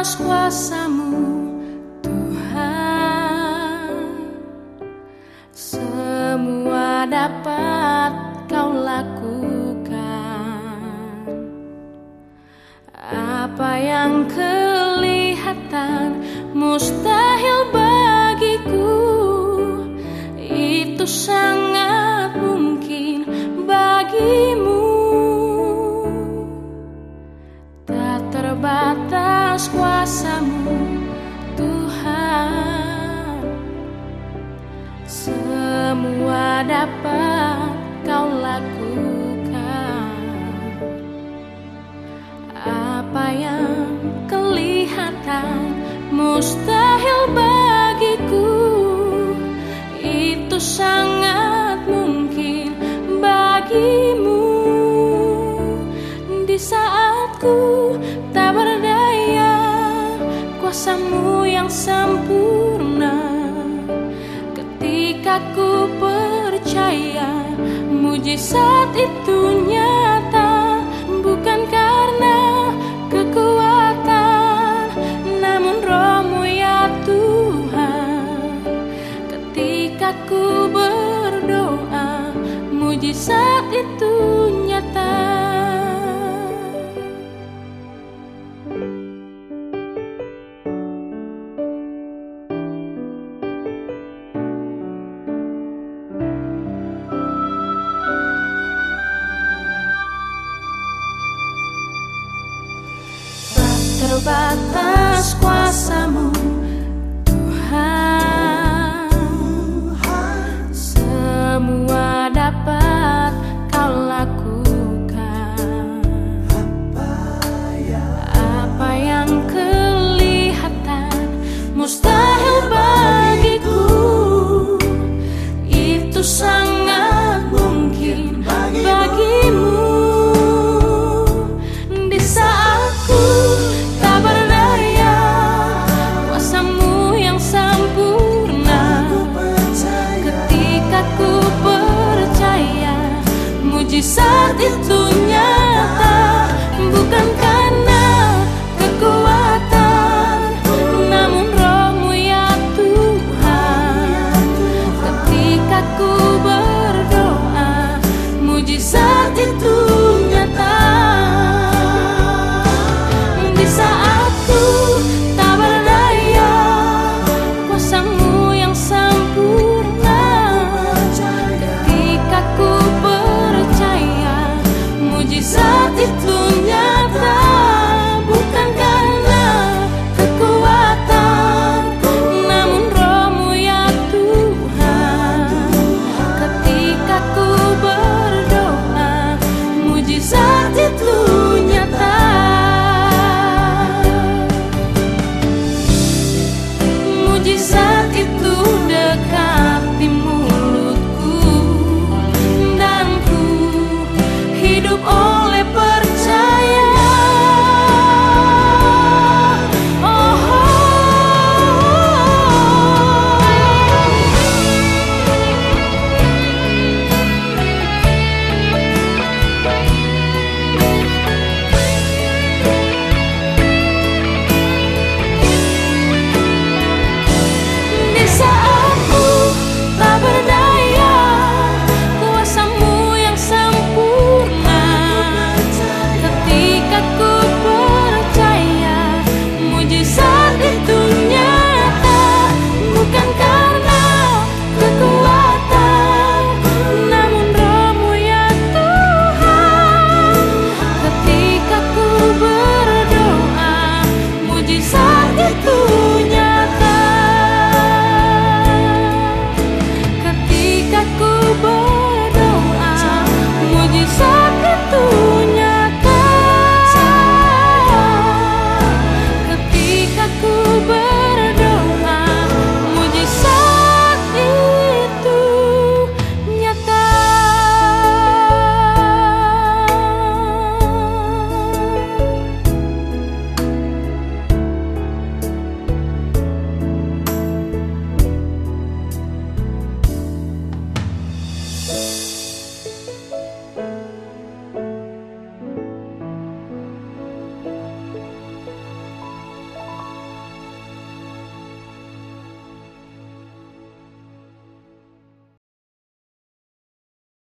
batas kuasamu Tuhan. Semua dapat kau lakukan. Apa yang kelihatan mustahil bagiku Itu sangat mustahil bagiku. Itu sangat mungkin bagimu. Di saat ku tak berdaya Kuasamu yang sempurna. Ketika ku percaya Mujizat itu Mujizat itu nyata. Tak terbatas kuasamu Mujizat itu nyata. Bukan